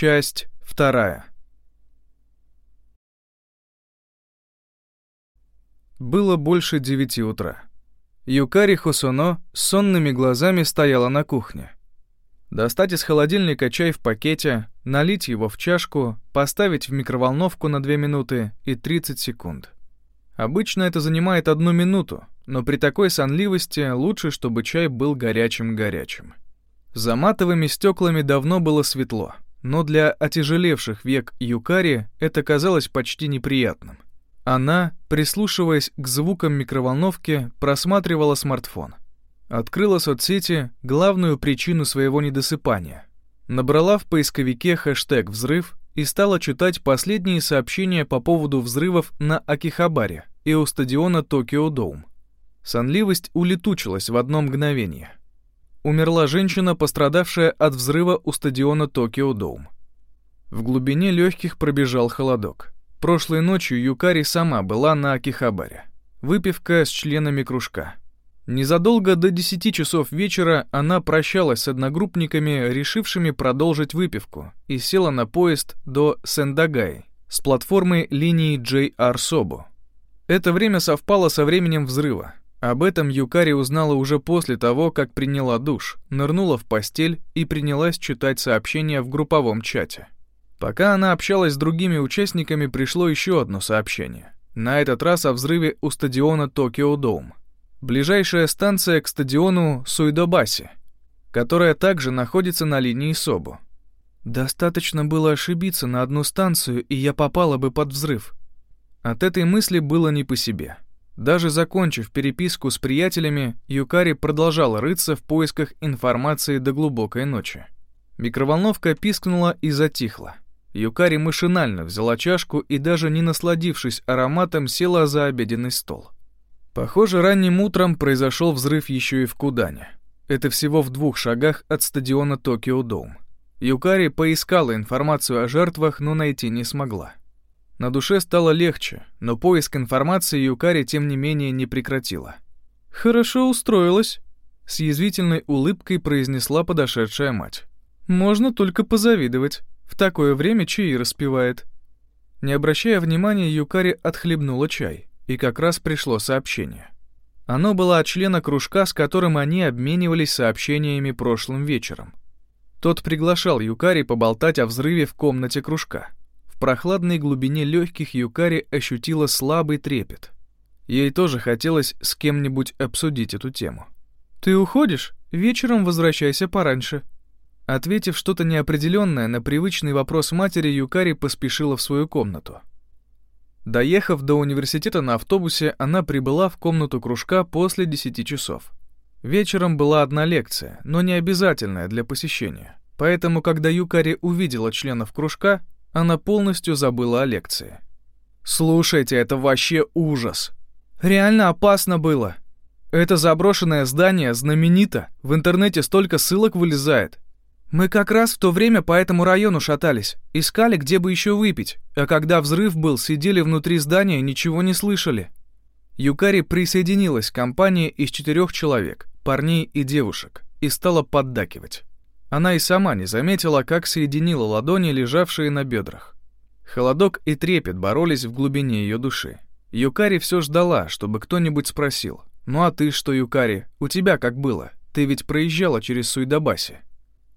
Часть вторая. Было больше девяти утра. Юкари Хосуно с сонными глазами стояла на кухне. Достать из холодильника чай в пакете, налить его в чашку, поставить в микроволновку на 2 минуты и 30 секунд. Обычно это занимает одну минуту, но при такой сонливости лучше, чтобы чай был горячим-горячим. За матовыми стеклами давно было светло, но для отяжелевших век Юкари это казалось почти неприятным. Она, прислушиваясь к звукам микроволновки, просматривала смартфон. Открыла соцсети, главную причину своего недосыпания. Набрала в поисковике хэштег «взрыв» и стала читать последние сообщения по поводу взрывов на Акихабаре и у стадиона Токио Доум. Сонливость улетучилась в одно мгновение. Умерла женщина, пострадавшая от взрыва у стадиона Токио Доум. В глубине легких пробежал холодок. Прошлой ночью Юкари сама была на Акихабаре. Выпивка с членами кружка. Незадолго до 10 часов вечера она прощалась с одногруппниками, решившими продолжить выпивку, и села на поезд до Сендагай с платформы линии JR Собу. Это время совпало со временем взрыва. Об этом Юкари узнала уже после того, как приняла душ, нырнула в постель и принялась читать сообщения в групповом чате. Пока она общалась с другими участниками, пришло еще одно сообщение. На этот раз о взрыве у стадиона Токио Доум. Ближайшая станция к стадиону Суйдобаси, которая также находится на линии Собу. Достаточно было ошибиться на одну станцию, и я попала бы под взрыв. От этой мысли было не по себе. Даже закончив переписку с приятелями, Юкари продолжала рыться в поисках информации до глубокой ночи. Микроволновка пискнула и затихла. Юкари машинально взяла чашку и даже не насладившись ароматом, села за обеденный стол. Похоже, ранним утром произошел взрыв еще и в Кудане. Это всего в двух шагах от стадиона Токио Доум. Юкари поискала информацию о жертвах, но найти не смогла. На душе стало легче, но поиск информации Юкари тем не менее не прекратила. «Хорошо устроилась», — с язвительной улыбкой произнесла подошедшая мать. «Можно только позавидовать». В такое время чаи распевает. Не обращая внимания, Юкари отхлебнула чай, и как раз пришло сообщение. Оно было от члена кружка, с которым они обменивались сообщениями прошлым вечером. Тот приглашал Юкари поболтать о взрыве в комнате кружка. В прохладной глубине легких Юкари ощутила слабый трепет. Ей тоже хотелось с кем-нибудь обсудить эту тему. «Ты уходишь? Вечером возвращайся пораньше», Ответив что-то неопределенное на привычный вопрос матери, Юкари поспешила в свою комнату. Доехав до университета на автобусе, она прибыла в комнату кружка после 10 часов. Вечером была одна лекция, но не обязательная для посещения. Поэтому, когда Юкари увидела членов кружка, она полностью забыла о лекции. «Слушайте, это вообще ужас! Реально опасно было! Это заброшенное здание знаменито, в интернете столько ссылок вылезает, мы как раз в то время по этому району шатались, искали, где бы еще выпить, а когда взрыв был, сидели внутри здания, ничего не слышали. Юкари присоединилась к компании из четырех человек, парней и девушек, и стала поддакивать. Она и сама не заметила, как соединила ладони, лежавшие на бедрах. Холодок и трепет боролись в глубине ее души. Юкари все ждала, чтобы кто-нибудь спросил. «Ну а ты что, Юкари, у тебя как было? Ты ведь проезжала через Суйдабаси».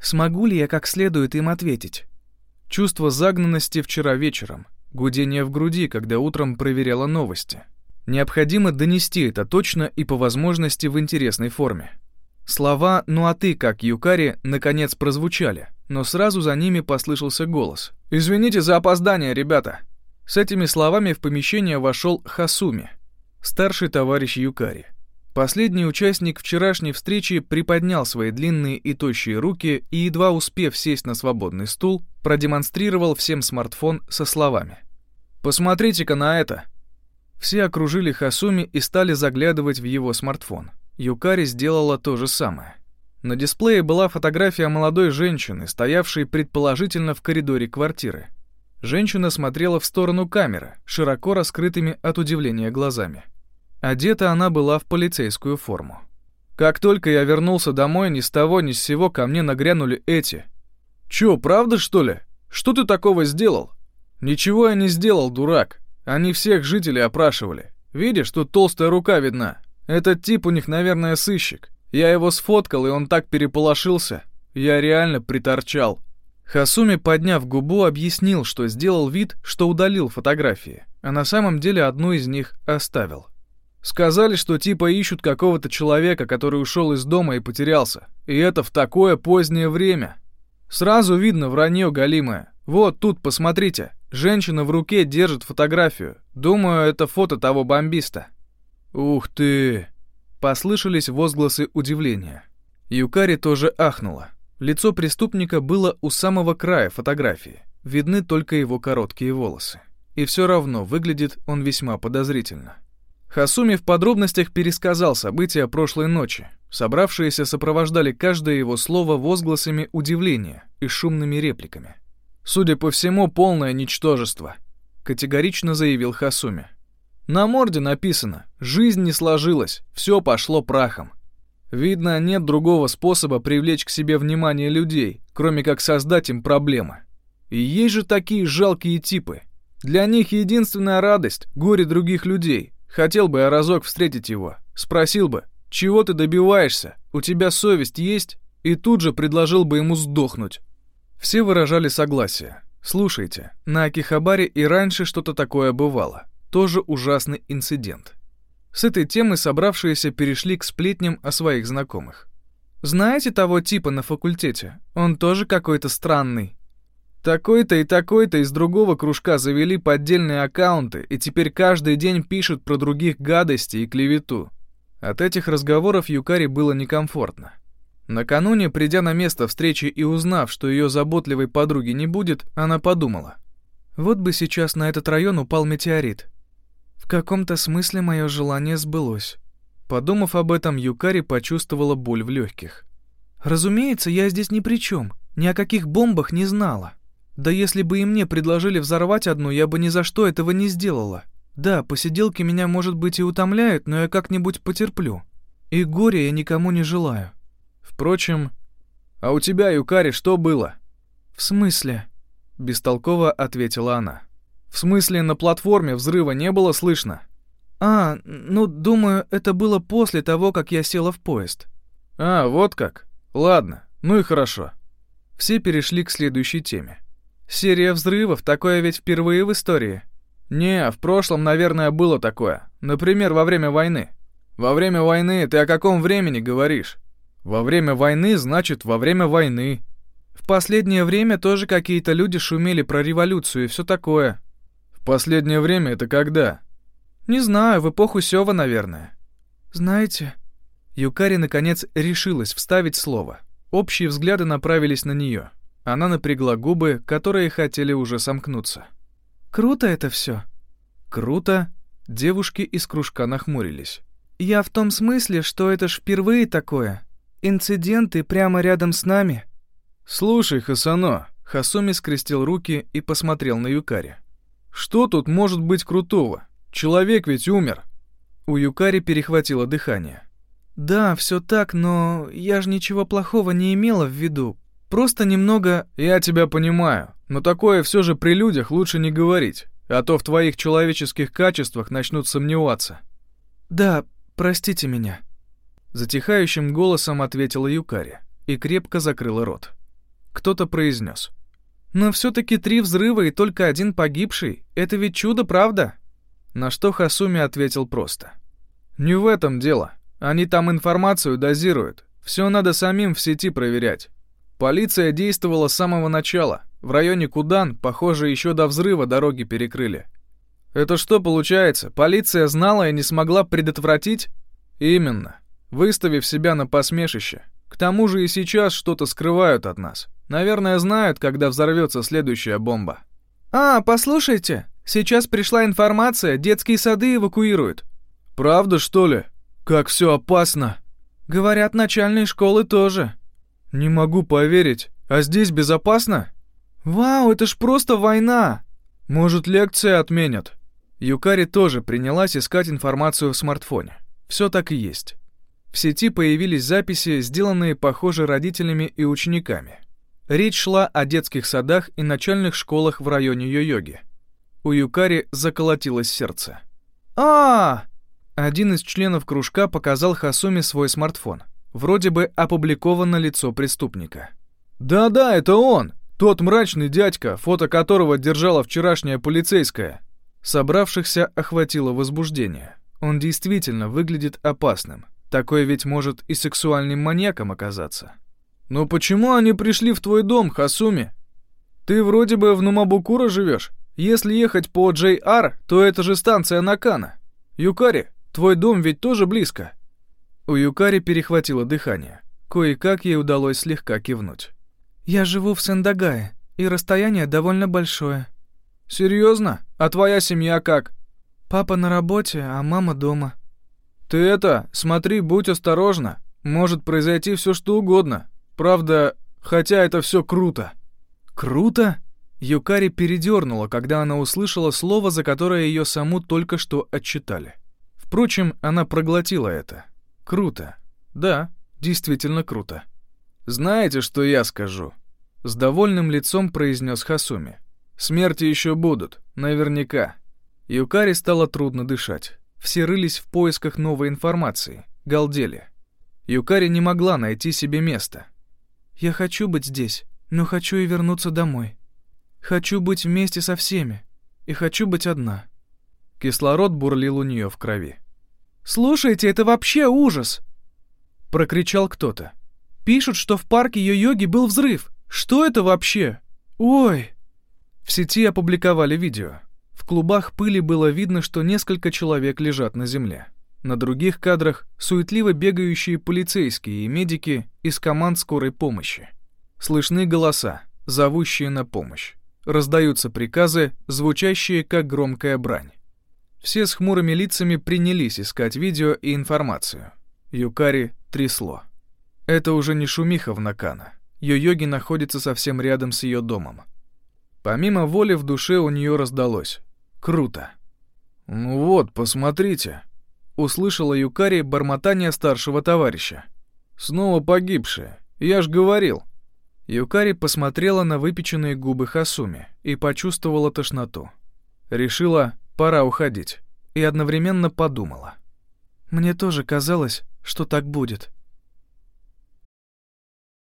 Смогу ли я как следует им ответить? Чувство загнанности вчера вечером, гудение в груди, когда утром проверяла новости. Необходимо донести это точно и по возможности в интересной форме. Слова «ну а ты как, Юкари» наконец прозвучали, но сразу за ними послышался голос. «Извините за опоздание, ребята!» С этими словами в помещение вошел Хасуми, старший товарищ Юкари. Последний участник вчерашней встречи приподнял свои длинные и тощие руки и, едва успев сесть на свободный стул, продемонстрировал всем смартфон со словами. «Посмотрите-ка на это!» Все окружили Хасуми и стали заглядывать в его смартфон. Юкари сделала то же самое. На дисплее была фотография молодой женщины, стоявшей предположительно в коридоре квартиры. Женщина смотрела в сторону камеры, широко раскрытыми от удивления глазами. Одета она была в полицейскую форму. Как только я вернулся домой, ни с того ни с сего ко мне нагрянули эти. «Чё, правда, что ли?» Что ты такого сделал?» «Ничего я не сделал, дурак. Они всех жителей опрашивали. Видишь, тут толстая рука видна. Этот тип у них, наверное, сыщик. Я его сфоткал, и он так переполошился. Я реально приторчал». Хасуми, подняв губу, объяснил, что сделал вид, что удалил фотографии, а на самом деле одну из них оставил. Сказали, что типа ищут какого-то человека, который ушел из дома и потерялся. И это в такое позднее время. Сразу видно вранье галимое. Вот тут, посмотрите. Женщина в руке держит фотографию. Думаю, это фото того бомбиста. Ух ты! Послышались возгласы удивления. Юкари тоже ахнула. Лицо преступника было у самого края фотографии. Видны только его короткие волосы. И все равно выглядит он весьма подозрительно. Хасуми в подробностях пересказал события прошлой ночи. Собравшиеся сопровождали каждое его слово возгласами удивления и шумными репликами. «Судя по всему, полное ничтожество», — категорично заявил Хасуми. «На морде написано «Жизнь не сложилась, все пошло прахом». Видно, нет другого способа привлечь к себе внимание людей, кроме как создать им проблемы. И есть же такие жалкие типы. Для них единственная радость — горе других людей. Хотел бы я разок встретить его. Спросил бы, чего ты добиваешься? У тебя совесть есть? И тут же предложил бы ему сдохнуть. Все выражали согласие. Слушайте, на Акихабаре и раньше что-то такое бывало. Тоже ужасный инцидент. С этой темы собравшиеся перешли к сплетням о своих знакомых. «Знаете того типа на факультете? Он тоже какой-то странный». Такой-то и такой-то из другого кружка завели поддельные аккаунты и теперь каждый день пишут про других гадости и клевету. От этих разговоров Юкари было некомфортно. Накануне, придя на место встречи и узнав, что ее заботливой подруги не будет, она подумала. Вот бы сейчас на этот район упал метеорит. Каком-то смысле мое желание сбылось. Подумав об этом, Юкари почувствовала боль в легких. Разумеется, я здесь ни при чем, ни о каких бомбах не знала. Да если бы и мне предложили взорвать одну, я бы ни за что этого не сделала. Да, посиделки меня, может быть, и утомляют, но я как-нибудь потерплю. И горя я никому не желаю. Впрочем, а у тебя, Юкари, что было? В смысле? Бестолково ответила она. В смысле, на платформе взрыва не было слышно? А, ну, думаю, это было после того, как я села в поезд. А, вот как. Ладно, ну и хорошо. Все перешли к следующей теме. Серия взрывов, такое ведь впервые в истории. Не, в прошлом, наверное, было такое. Например, во время войны. Во время войны ты о каком времени говоришь? Во время войны значит во время войны. В последнее время тоже какие-то люди шумели про революцию и все такое. Последнее время это когда? Не знаю, в эпоху Сева, наверное. Знаете, Юкари наконец решилась вставить слово. Общие взгляды направились на нее. Она напрягла губы, которые хотели уже сомкнуться. Круто это все. Круто. Девушки из кружка нахмурились. Я в том смысле, что это ж впервые такое. Инциденты прямо рядом с нами. Слушай, Хасано, Хасуми скрестил руки и посмотрел на Юкари. Что тут может быть крутого? Человек ведь умер. У Юкари перехватило дыхание. Да, все так, но я же ничего плохого не имела в виду. Просто немного... Я тебя понимаю, но такое все же при людях лучше не говорить, а то в твоих человеческих качествах начнут сомневаться. Да, простите меня. Затихающим голосом ответила Юкари и крепко закрыла рот. Кто-то произнес. Но все-таки три взрыва и только один погибший — это ведь чудо, правда? На что Хасуми ответил просто. Не в этом дело. Они там информацию дозируют. Все надо самим в сети проверять. Полиция действовала с самого начала. В районе Кудан, похоже, еще до взрыва дороги перекрыли. Это что получается? Полиция знала и не смогла предотвратить? Именно. Выставив себя на посмешище. Тому же и сейчас что-то скрывают от нас. Наверное, знают, когда взорвется следующая бомба. «А, послушайте, сейчас пришла информация, детские сады эвакуируют». «Правда, что ли? Как все опасно!» «Говорят, начальные школы тоже». «Не могу поверить. А здесь безопасно?» «Вау, это ж просто война!» «Может, лекции отменят?» Юкари тоже принялась искать информацию в смартфоне. Все так и есть. В сети появились записи, сделанные, похоже, родителями и учениками. Речь шла о детских садах и начальных школах в районе Йо-Йоги. У Юкари заколотилось сердце. а, Один из членов кружка показал Хасуми свой смартфон. Вроде бы опубликовано лицо преступника. «Да-да, это он! Тот мрачный дядька, фото которого держала вчерашняя полицейская!» Собравшихся охватило возбуждение. Он действительно выглядит опасным. Такой ведь может и сексуальным маньяком оказаться. «Но почему они пришли в твой дом, Хасуми? Ты вроде бы в Нумабукура живешь. Если ехать по JR, то это же станция Накана. Юкари, твой дом ведь тоже близко». У Юкари перехватило дыхание. Кое-как ей удалось слегка кивнуть. «Я живу в Сендагае, и расстояние довольно большое». «Серьезно? А твоя семья как?» «Папа на работе, а мама дома». «Ты это, смотри, будь осторожна. Может произойти все что угодно. Правда, хотя это все круто». «Круто?» Юкари передернула, когда она услышала слово, за которое ее саму только что отчитали. Впрочем, она проглотила это. «Круто. Да, действительно круто». «Знаете, что я скажу?» С довольным лицом произнес Хасуми. «Смерти еще будут, наверняка». Юкари стало трудно дышать. Все рылись в поисках новой информации, галдели. Юкари не могла найти себе места. Я хочу быть здесь, но хочу и вернуться домой. Хочу быть вместе со всеми. И хочу быть одна. Кислород бурлил у нее в крови. «Слушайте, это вообще ужас!» Прокричал кто-то. «Пишут, что в парке Йо-Йоги был взрыв. Что это вообще? Ой!» В сети опубликовали видео. В клубах пыли было видно, что несколько человек лежат на земле. На других кадрах суетливо бегающие полицейские и медики из команд скорой помощи. Слышны голоса, зовущие на помощь. Раздаются приказы, звучащие как громкая брань. Все с хмурыми лицами принялись искать видео и информацию. Юкари трясло. Это уже не шумиха в Накана. Йо-йоги находится совсем рядом с ее домом. Помимо воли в душе у нее раздалось. Круто. «Ну вот, посмотрите», услышала Юкари бормотание старшего товарища. «Снова погибшие. Я ж говорил». Юкари посмотрела на выпеченные губы Хасуми и почувствовала тошноту. Решила, пора уходить, и одновременно подумала. «Мне тоже казалось, что так будет».